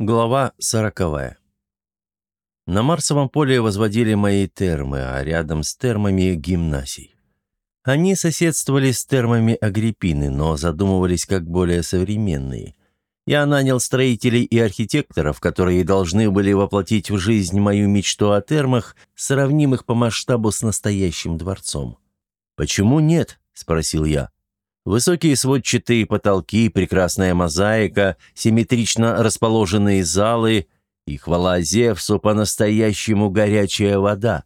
Глава сороковая. На Марсовом поле возводили мои термы, а рядом с термами – гимнасий. Они соседствовали с термами Агриппины, но задумывались как более современные. Я нанял строителей и архитекторов, которые должны были воплотить в жизнь мою мечту о термах, сравнимых по масштабу с настоящим дворцом. «Почему нет?» – спросил я. Высокие сводчатые потолки, прекрасная мозаика, симметрично расположенные залы и, хвала Зевсу, по-настоящему горячая вода.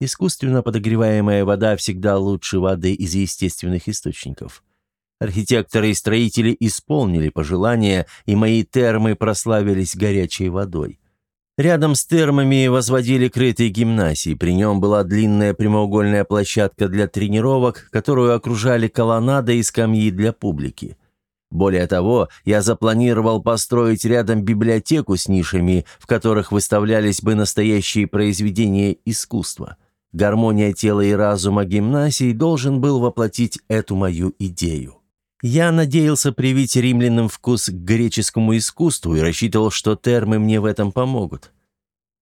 Искусственно подогреваемая вода всегда лучше воды из естественных источников. Архитекторы и строители исполнили пожелания, и мои термы прославились горячей водой. Рядом с термами возводили крытый гимнасий. При нем была длинная прямоугольная площадка для тренировок, которую окружали колоннады и скамьи для публики. Более того, я запланировал построить рядом библиотеку с нишами, в которых выставлялись бы настоящие произведения искусства. Гармония тела и разума гимнасий должен был воплотить эту мою идею. Я надеялся привить римлянам вкус к греческому искусству и рассчитывал, что термы мне в этом помогут.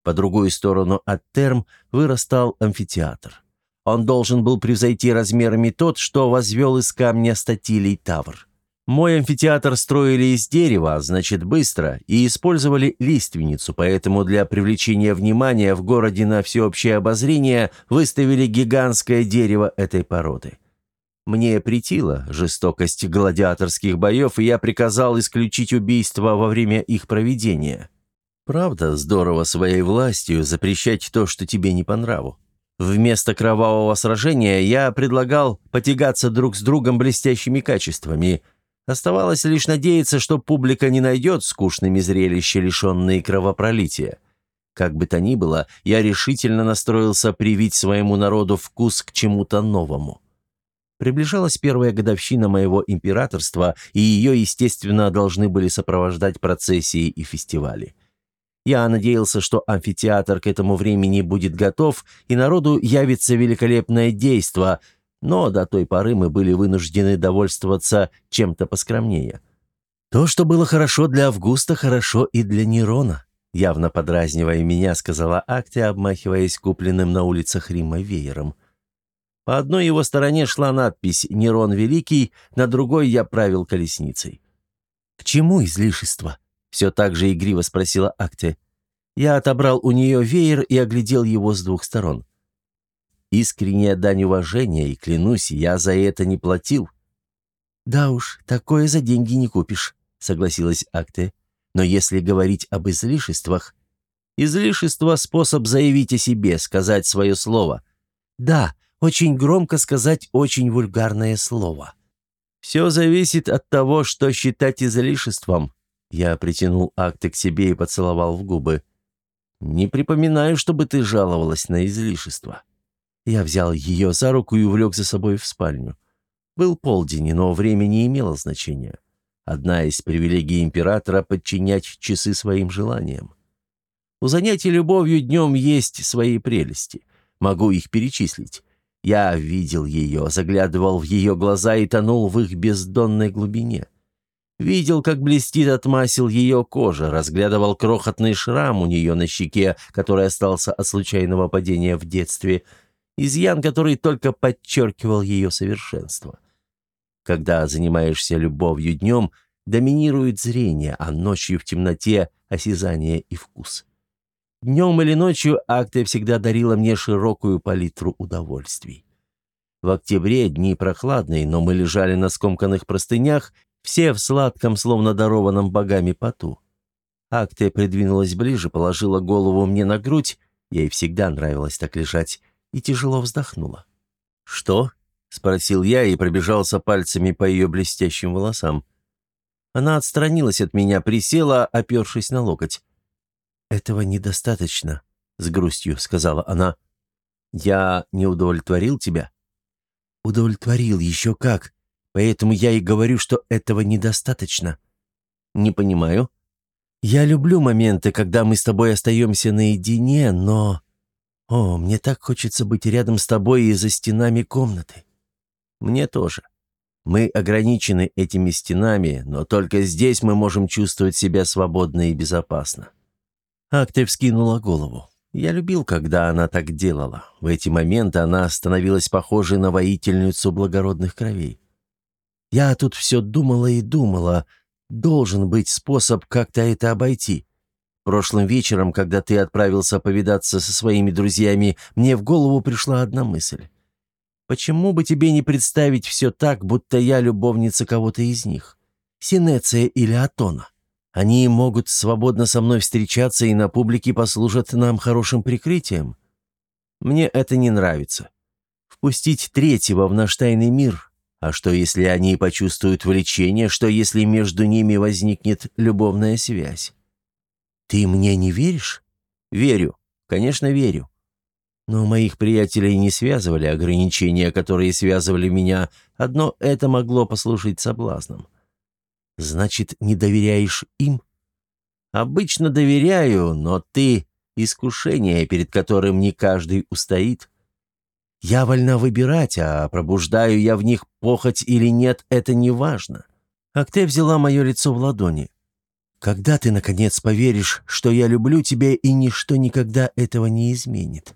По другую сторону от терм вырастал амфитеатр. Он должен был превзойти размерами тот, что возвел из камня статилий Тавр. Мой амфитеатр строили из дерева, значит быстро, и использовали лиственницу, поэтому для привлечения внимания в городе на всеобщее обозрение выставили гигантское дерево этой породы. Мне претила жестокость гладиаторских боев, и я приказал исключить убийства во время их проведения. Правда, здорово своей властью запрещать то, что тебе не по нраву. Вместо кровавого сражения я предлагал потягаться друг с другом блестящими качествами. Оставалось лишь надеяться, что публика не найдет скучными зрелища, лишенные кровопролития. Как бы то ни было, я решительно настроился привить своему народу вкус к чему-то новому. Приближалась первая годовщина моего императорства, и ее, естественно, должны были сопровождать процессии и фестивали. Я надеялся, что амфитеатр к этому времени будет готов, и народу явится великолепное действо, но до той поры мы были вынуждены довольствоваться чем-то поскромнее. То, что было хорошо для Августа, хорошо и для Нерона, явно подразнивая меня, сказала Актия, обмахиваясь купленным на улицах Рима веером. По одной его стороне шла надпись «Нерон Великий», на другой я правил колесницей. «К чему излишество?» — все так же игриво спросила Акте. Я отобрал у нее веер и оглядел его с двух сторон. Искренняя дань уважения, и, клянусь, я за это не платил. «Да уж, такое за деньги не купишь», — согласилась Акте. «Но если говорить об излишествах...» «Излишество — способ заявить о себе, сказать свое слово». «Да, очень громко сказать очень вульгарное слово. Все зависит от того, что считать излишеством. Я притянул акты к себе и поцеловал в губы. Не припоминаю, чтобы ты жаловалась на излишество. Я взял ее за руку и увлек за собой в спальню. Был полдень, но время не имело значения. Одна из привилегий императора — подчинять часы своим желаниям. У занятий любовью днем есть свои прелести. Могу их перечислить. Я видел ее, заглядывал в ее глаза и тонул в их бездонной глубине. Видел, как блестит от масел ее кожа, разглядывал крохотный шрам у нее на щеке, который остался от случайного падения в детстве, изъян, который только подчеркивал ее совершенство. Когда занимаешься любовью днем, доминирует зрение, а ночью в темноте – осязание и вкус. Днем или ночью акция всегда дарила мне широкую палитру удовольствий. В октябре дни прохладные, но мы лежали на скомканных простынях, все в сладком, словно дарованном богами поту. Актия придвинулась ближе, положила голову мне на грудь, ей всегда нравилось так лежать, и тяжело вздохнула. «Что?» — спросил я и пробежался пальцами по ее блестящим волосам. Она отстранилась от меня, присела, опершись на локоть. «Этого недостаточно», — с грустью сказала она. «Я не удовлетворил тебя?» «Удовлетворил, еще как. Поэтому я и говорю, что этого недостаточно». «Не понимаю». «Я люблю моменты, когда мы с тобой остаемся наедине, но...» «О, мне так хочется быть рядом с тобой и за стенами комнаты». «Мне тоже». Мы ограничены этими стенами, но только здесь мы можем чувствовать себя свободно и безопасно». Акте вскинула голову. Я любил, когда она так делала. В эти моменты она становилась похожей на воительницу благородных кровей. Я тут все думала и думала. Должен быть способ как-то это обойти. Прошлым вечером, когда ты отправился повидаться со своими друзьями, мне в голову пришла одна мысль. Почему бы тебе не представить все так, будто я любовница кого-то из них? Синеция или Атона? Они могут свободно со мной встречаться и на публике послужат нам хорошим прикрытием. Мне это не нравится. Впустить третьего в наш тайный мир. А что, если они почувствуют влечение? Что, если между ними возникнет любовная связь? Ты мне не веришь? Верю. Конечно, верю. Но моих приятелей не связывали ограничения, которые связывали меня. Одно это могло послужить соблазном. Значит, не доверяешь им? Обычно доверяю, но ты — искушение, перед которым не каждый устоит. Я вольна выбирать, а пробуждаю я в них похоть или нет, это не важно. Акте взяла мое лицо в ладони. Когда ты, наконец, поверишь, что я люблю тебя, и ничто никогда этого не изменит?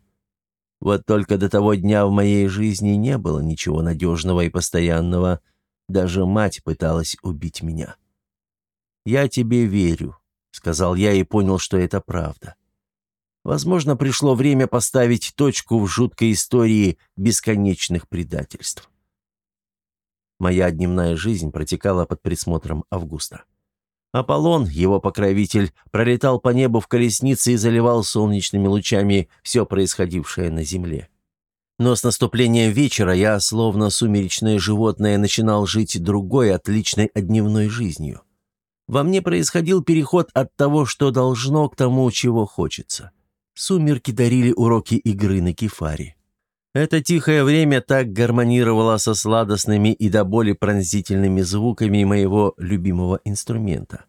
Вот только до того дня в моей жизни не было ничего надежного и постоянного — даже мать пыталась убить меня. «Я тебе верю», — сказал я и понял, что это правда. Возможно, пришло время поставить точку в жуткой истории бесконечных предательств. Моя дневная жизнь протекала под присмотром Августа. Аполлон, его покровитель, пролетал по небу в колеснице и заливал солнечными лучами все происходившее на земле. Но с наступлением вечера я, словно сумеречное животное, начинал жить другой, отличной от дневной жизнью. Во мне происходил переход от того, что должно, к тому, чего хочется. Сумерки дарили уроки игры на кефаре. Это тихое время так гармонировало со сладостными и до боли пронзительными звуками моего любимого инструмента.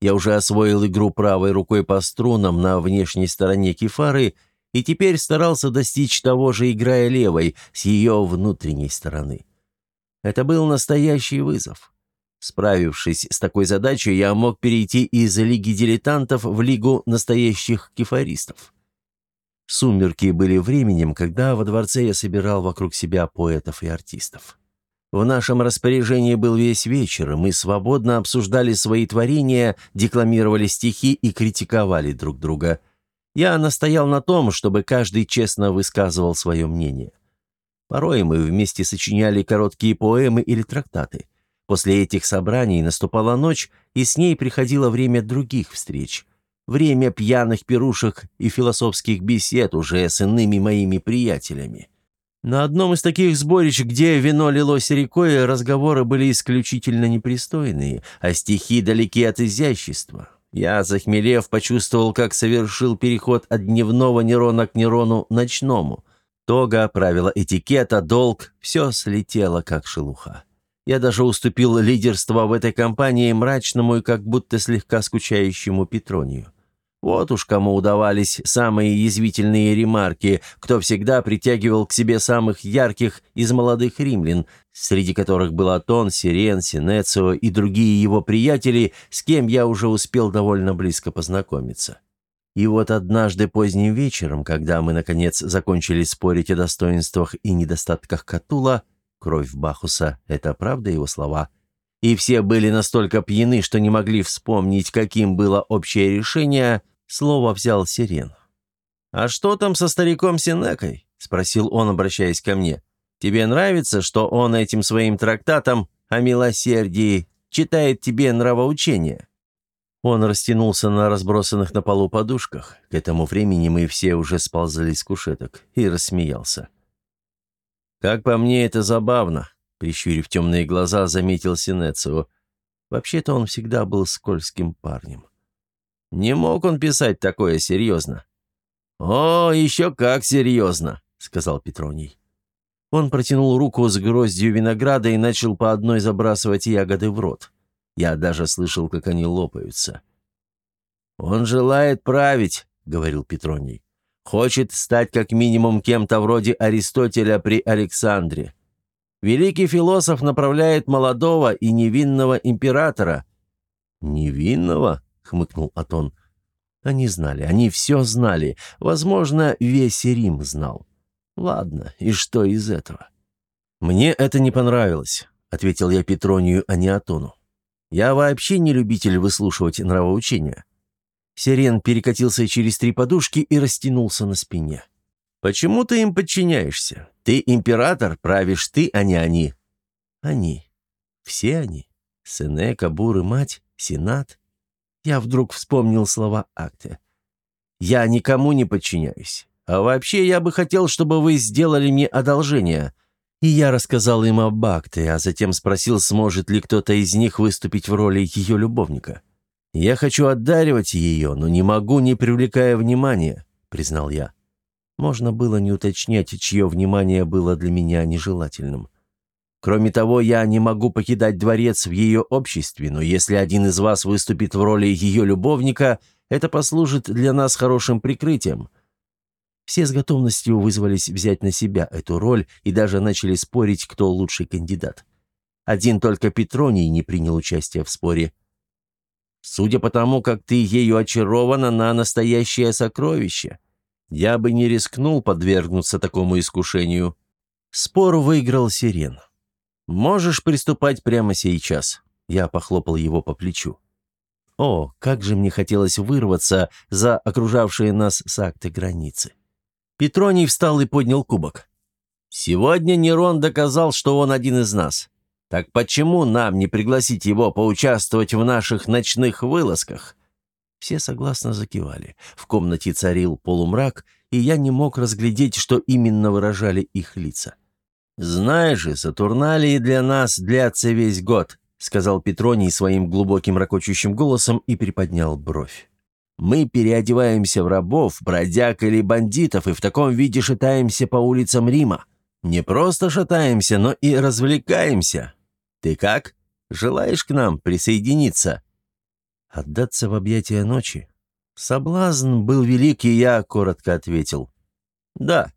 Я уже освоил игру правой рукой по струнам на внешней стороне кефары – и теперь старался достичь того же, играя левой, с ее внутренней стороны. Это был настоящий вызов. Справившись с такой задачей, я мог перейти из лиги дилетантов в лигу настоящих кефаристов. Сумерки были временем, когда во дворце я собирал вокруг себя поэтов и артистов. В нашем распоряжении был весь вечер, мы свободно обсуждали свои творения, декламировали стихи и критиковали друг друга – я настоял на том, чтобы каждый честно высказывал свое мнение. Порой мы вместе сочиняли короткие поэмы или трактаты. После этих собраний наступала ночь, и с ней приходило время других встреч. Время пьяных пирушек и философских бесед уже с иными моими приятелями. На одном из таких сборищ, где вино лилось рекой, разговоры были исключительно непристойные, а стихи далеки от изящества. Я, захмелев, почувствовал, как совершил переход от дневного нейрона к нейрону ночному. Тога, правила этикета, долг — все слетело, как шелуха. Я даже уступил лидерство в этой компании мрачному и как будто слегка скучающему Петронию. Вот уж кому удавались самые язвительные ремарки, кто всегда притягивал к себе самых ярких из молодых римлян, среди которых был Атон, Сирен, Синецио и другие его приятели, с кем я уже успел довольно близко познакомиться. И вот однажды поздним вечером, когда мы, наконец, закончили спорить о достоинствах и недостатках Катула, кровь Бахуса — это правда его слова — и все были настолько пьяны, что не могли вспомнить, каким было общее решение — Слово взял Сирен. «А что там со стариком Синекой?» — спросил он, обращаясь ко мне. «Тебе нравится, что он этим своим трактатом о милосердии читает тебе нравоучение?» Он растянулся на разбросанных на полу подушках. К этому времени мы все уже сползали с кушеток. И рассмеялся. «Как по мне, это забавно», — прищурив темные глаза, заметил Синецио. Вообще-то он всегда был скользким парнем. Не мог он писать такое серьезно. «О, еще как серьезно», — сказал Петроний. Он протянул руку с гроздью винограда и начал по одной забрасывать ягоды в рот. Я даже слышал, как они лопаются. «Он желает править», — говорил Петроний. «Хочет стать как минимум кем-то вроде Аристотеля при Александре. Великий философ направляет молодого и невинного императора». «Невинного?» — хмыкнул Атон. Они знали, они все знали. Возможно, весь Рим знал. Ладно, и что из этого? «Мне это не понравилось», — ответил я Петронию, а не Атону. «Я вообще не любитель выслушивать нравоучения». Сирен перекатился через три подушки и растянулся на спине. «Почему ты им подчиняешься? Ты император, правишь ты, а не они». «Они. Все они. Сенека, Бур и мать, Сенат». Я вдруг вспомнил слова акта. «Я никому не подчиняюсь. А вообще я бы хотел, чтобы вы сделали мне одолжение». И я рассказал им об акте, а затем спросил, сможет ли кто-то из них выступить в роли ее любовника. «Я хочу отдаривать ее, но не могу, не привлекая внимания», — признал я. Можно было не уточнять, чье внимание было для меня нежелательным. Кроме того, я не могу покидать дворец в ее обществе, но если один из вас выступит в роли ее любовника, это послужит для нас хорошим прикрытием. Все с готовностью вызвались взять на себя эту роль и даже начали спорить, кто лучший кандидат. Один только Петроний не принял участия в споре – Судя по тому, как ты ею очарована, на настоящее сокровище. Я бы не рискнул подвергнуться такому искушению. Спор выиграл Сирен. Можешь приступать прямо сейчас. Я похлопал его по плечу. О, как же мне хотелось вырваться за окружавшие нас с акты границы. Петроний встал и поднял кубок. «Сегодня Нерон доказал, что он один из нас. Так почему нам не пригласить его поучаствовать в наших ночных вылазках?» Все согласно закивали. В комнате царил полумрак, и я не мог разглядеть, что именно выражали их лица. «Знаешь же, Сатурналии для нас длятся весь год», сказал Петроний своим глубоким ракочущим голосом и приподнял бровь. «Мы переодеваемся в рабов, бродяг или бандитов и в таком виде шатаемся по улицам Рима. Не просто шатаемся, но и развлекаемся. Ты как? Желаешь к нам присоединиться?» «Отдаться в объятия ночи?» Соблазн был велик, и я коротко ответил. «Да».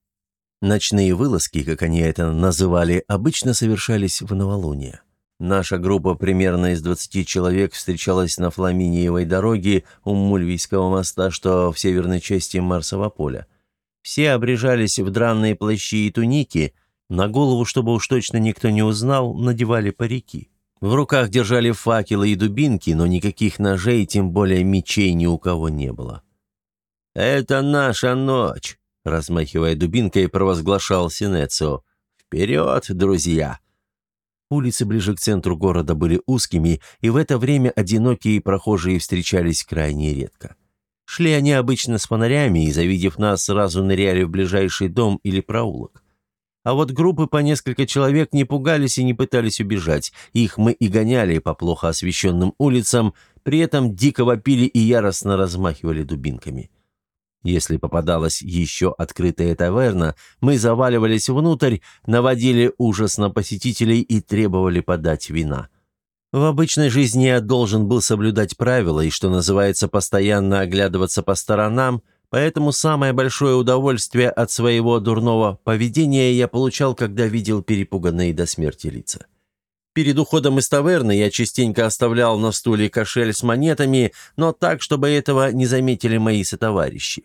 Ночные вылазки, как они это называли, обычно совершались в новолуние. Наша группа примерно из 20 человек встречалась на Фламиниевой дороге у Мульвийского моста, что в северной части Марсового поля. Все обрежались в дранные плащи и туники, на голову, чтобы уж точно никто не узнал, надевали парики. В руках держали факелы и дубинки, но никаких ножей, тем более мечей ни у кого не было. «Это наша ночь», — размахивая дубинкой, провозглашал Синецио. «Вперед, друзья!» Улицы ближе к центру города были узкими, и в это время одинокие прохожие встречались крайне редко. Шли они обычно с фонарями и, завидев нас, сразу ныряли в ближайший дом или проулок. А вот группы по несколько человек не пугались и не пытались убежать. Их мы и гоняли по плохо освещенным улицам, при этом дико вопили и яростно размахивали дубинками. Если попадалась еще открытая таверна, мы заваливались внутрь, наводили ужас на посетителей и требовали подать вина. В обычной жизни я должен был соблюдать правила и, что называется, постоянно оглядываться по сторонам, поэтому самое большое удовольствие от своего дурного поведения я получал, когда видел перепуганные до смерти лица. Перед уходом из таверны я частенько оставлял на стуле кошель с монетами, но так, чтобы этого не заметили мои сотоварищи.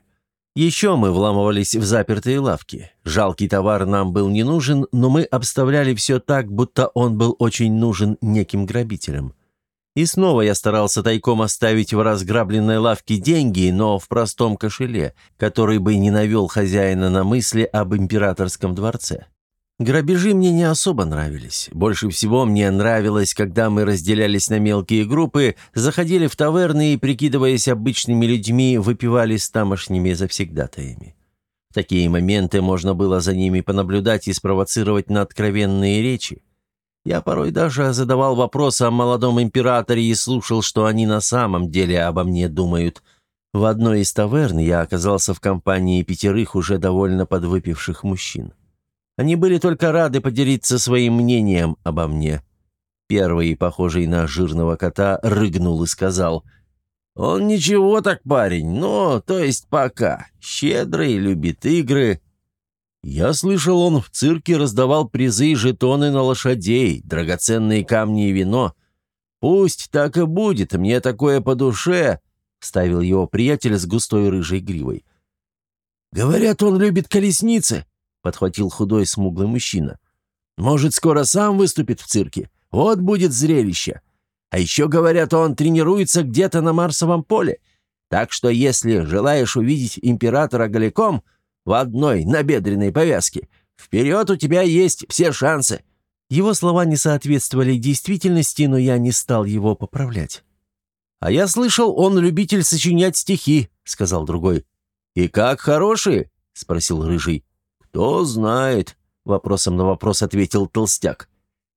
Еще мы вламывались в запертые лавки. Жалкий товар нам был не нужен, но мы обставляли все так, будто он был очень нужен неким грабителям. И снова я старался тайком оставить в разграбленной лавке деньги, но в простом кошеле, который бы не навел хозяина на мысли об императорском дворце. Грабежи мне не особо нравились. Больше всего мне нравилось, когда мы разделялись на мелкие группы, заходили в таверны и, прикидываясь обычными людьми, выпивали с тамошними завсегдатаями. В такие моменты можно было за ними понаблюдать и спровоцировать на откровенные речи. Я порой даже задавал вопросы о молодом императоре и слушал, что они на самом деле обо мне думают. В одной из таверн я оказался в компании пятерых уже довольно подвыпивших мужчин. Они были только рады поделиться своим мнением обо мне. Первый, похожий на жирного кота, рыгнул и сказал, «Он ничего так парень, но, то есть пока. Щедрый, любит игры». «Я слышал, он в цирке раздавал призы и жетоны на лошадей, драгоценные камни и вино. Пусть так и будет, мне такое по душе», — ставил его приятель с густой рыжей гривой. «Говорят, он любит колесницы», — подхватил худой смуглый мужчина. «Может, скоро сам выступит в цирке? Вот будет зрелище. А еще, говорят, он тренируется где-то на Марсовом поле. Так что, если желаешь увидеть императора голиком в одной набедренной повязке, вперед у тебя есть все шансы». Его слова не соответствовали действительности, но я не стал его поправлять. «А я слышал, он любитель сочинять стихи», — сказал другой. «И как хорошие?» — спросил Рыжий. «Кто знает», — вопросом на вопрос ответил Толстяк.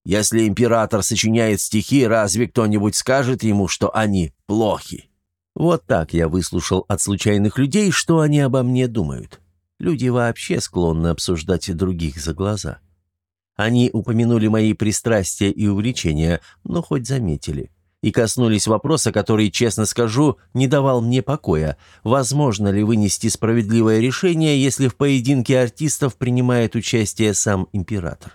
«Если император сочиняет стихи, разве кто-нибудь скажет ему, что они плохи?» Вот так я выслушал от случайных людей, что они обо мне думают. Люди вообще склонны обсуждать других за глаза. Они упомянули мои пристрастия и увлечения, но хоть заметили. И коснулись вопроса, который, честно скажу, не давал мне покоя. Возможно ли вынести справедливое решение, если в поединке артистов принимает участие сам император?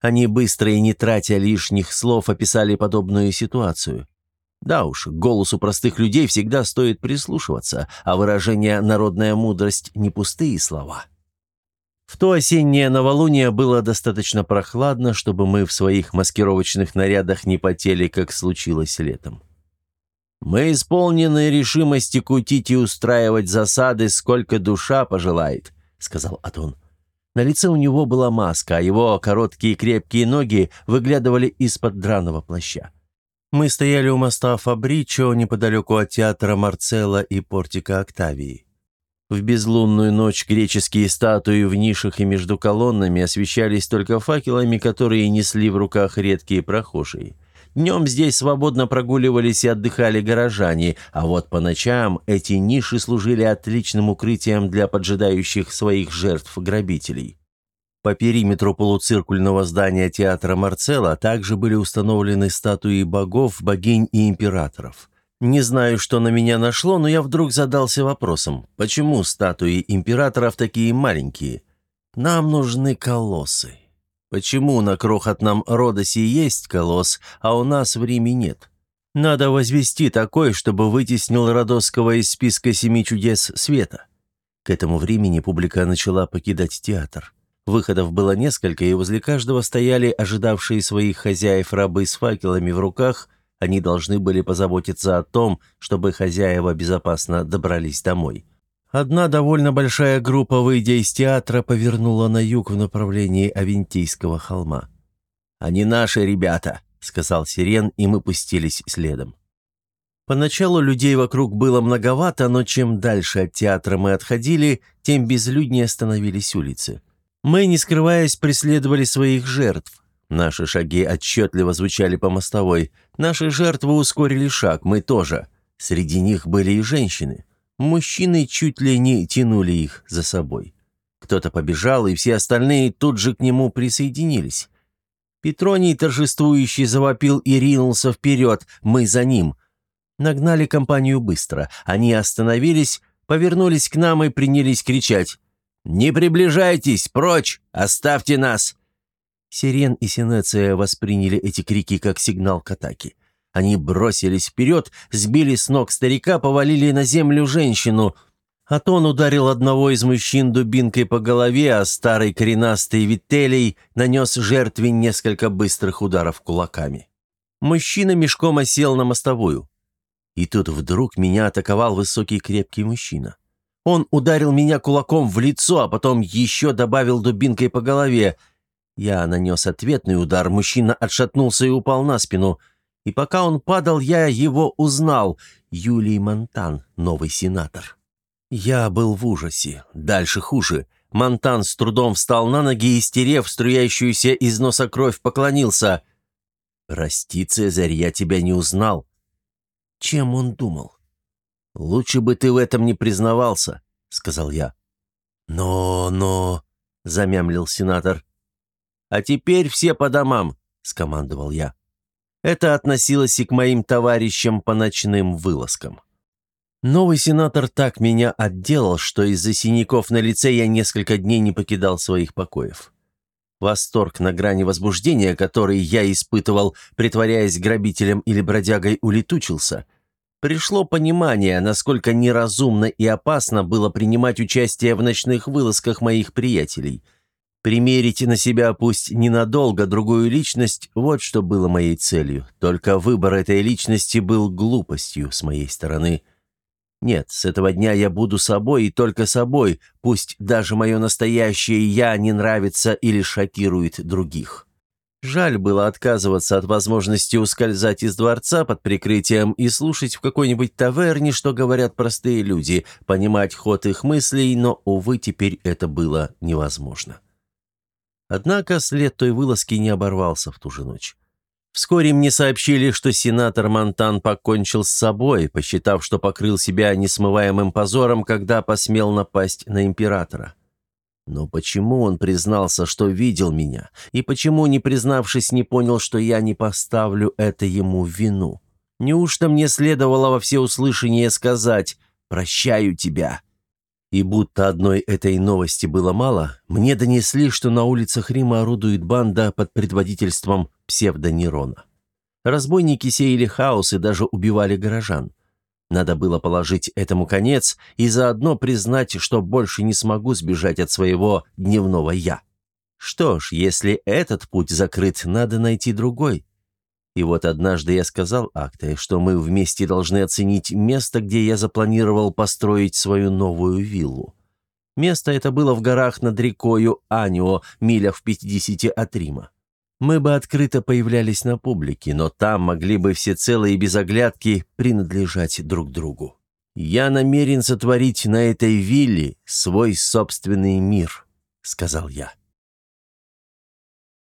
Они быстро и не тратя лишних слов описали подобную ситуацию. Да уж, к голосу простых людей всегда стоит прислушиваться, а выражение «народная мудрость» — не пустые слова. В то осеннее новолуние было достаточно прохладно, чтобы мы в своих маскировочных нарядах не потели, как случилось летом. «Мы исполнены решимости кутить и устраивать засады, сколько душа пожелает», — сказал Атон. На лице у него была маска, а его короткие крепкие ноги выглядывали из-под драного плаща. Мы стояли у моста Фабричо неподалеку от театра Марцелла и портика Октавии. В безлунную ночь греческие статуи в нишах и между колоннами освещались только факелами, которые несли в руках редкие прохожие. Днем здесь свободно прогуливались и отдыхали горожане, а вот по ночам эти ниши служили отличным укрытием для поджидающих своих жертв грабителей. По периметру полуциркульного здания театра Марцелла также были установлены статуи богов, богинь и императоров. Не знаю, что на меня нашло, но я вдруг задался вопросом, почему статуи императоров такие маленькие? Нам нужны колоссы. Почему на крохотном Родосе есть колосс, а у нас в Риме нет? Надо возвести такой, чтобы вытеснил Родосского из списка семи чудес света. К этому времени публика начала покидать театр. Выходов было несколько, и возле каждого стояли ожидавшие своих хозяев рабы с факелами в руках. Они должны были позаботиться о том, чтобы хозяева безопасно добрались домой. Одна довольно большая группа, выйдя из театра, повернула на юг в направлении Авентийского холма. «Они наши ребята», — сказал Сирен, и мы пустились следом. Поначалу людей вокруг было многовато, но чем дальше от театра мы отходили, тем безлюднее становились улицы. Мы, не скрываясь, преследовали своих жертв. Наши шаги отчетливо звучали по мостовой. Наши жертвы ускорили шаг, мы тоже. Среди них были и женщины. Мужчины чуть ли не тянули их за собой. Кто-то побежал, и все остальные тут же к нему присоединились. Петроний торжествующий завопил и ринулся вперед, мы за ним. Нагнали компанию быстро. Они остановились, повернулись к нам и принялись кричать. «Не приближайтесь! Прочь! Оставьте нас!» Сирен и Синеция восприняли эти крики как сигнал к атаке. Они бросились вперед, сбили с ног старика, повалили на землю женщину. Атон ударил одного из мужчин дубинкой по голове, а старый коренастый Вителий нанес жертве несколько быстрых ударов кулаками. Мужчина мешком осел на мостовую. И тут вдруг меня атаковал высокий крепкий мужчина. Он ударил меня кулаком в лицо, а потом еще добавил дубинкой по голове. Я нанес ответный удар, мужчина отшатнулся и упал на спину. И пока он падал, я его узнал. Юлий Монтан, новый сенатор. Я был в ужасе. Дальше хуже. Монтан с трудом встал на ноги и, стерев струящуюся из носа кровь, поклонился. «Прости, Цезарь, я тебя не узнал». Чем он думал? «Лучше бы ты в этом не признавался», — сказал я. «Но, но...» — замямлил сенатор. «А теперь все по домам», — скомандовал я. Это относилось и к моим товарищам по ночным вылазкам. Новый сенатор так меня отделал, что из-за синяков на лице я несколько дней не покидал своих покоев. Восторг на грани возбуждения, который я испытывал, притворяясь грабителем или бродягой, улетучился. Пришло понимание, насколько неразумно и опасно было принимать участие в ночных вылазках моих приятелей. Примерить на себя пусть ненадолго другую личность – вот что было моей целью. Только выбор этой личности был глупостью с моей стороны – нет, с этого дня я буду собой и только собой, пусть даже мое настоящее «я» не нравится или шокирует других. Жаль было отказываться от возможности ускользать из дворца под прикрытием и слушать в какой-нибудь таверне, что говорят простые люди, понимать ход их мыслей, но, увы, теперь это было невозможно. Однако след той вылазки не оборвался в ту же ночь. Вскоре мне сообщили, что сенатор Монтан покончил с собой, посчитав, что покрыл себя несмываемым позором, когда посмел напасть на императора. Но почему он признался, что видел меня, и почему, не признавшись, не понял, что я не поставлю это ему в вину? Неужто мне следовало во всеуслышание сказать «прощаю тебя»? И будто одной этой новости было мало, мне донесли, что на улицах Рима орудует банда под предводительством псевдонейрона. Разбойники сеяли хаос и даже убивали горожан. Надо было положить этому конец и заодно признать, что больше не смогу сбежать от своего дневного «я». Что ж, если этот путь закрыт, надо найти другой. И вот однажды я сказал Акте, что мы вместе должны оценить место, где я запланировал построить свою новую виллу. Место это было в горах над рекою Анио, милях в 50 от Рима. Мы бы открыто появлялись на публике, но там могли бы всецело и без оглядки принадлежать друг другу. «Я намерен сотворить на этой вилле свой собственный мир», — сказал я.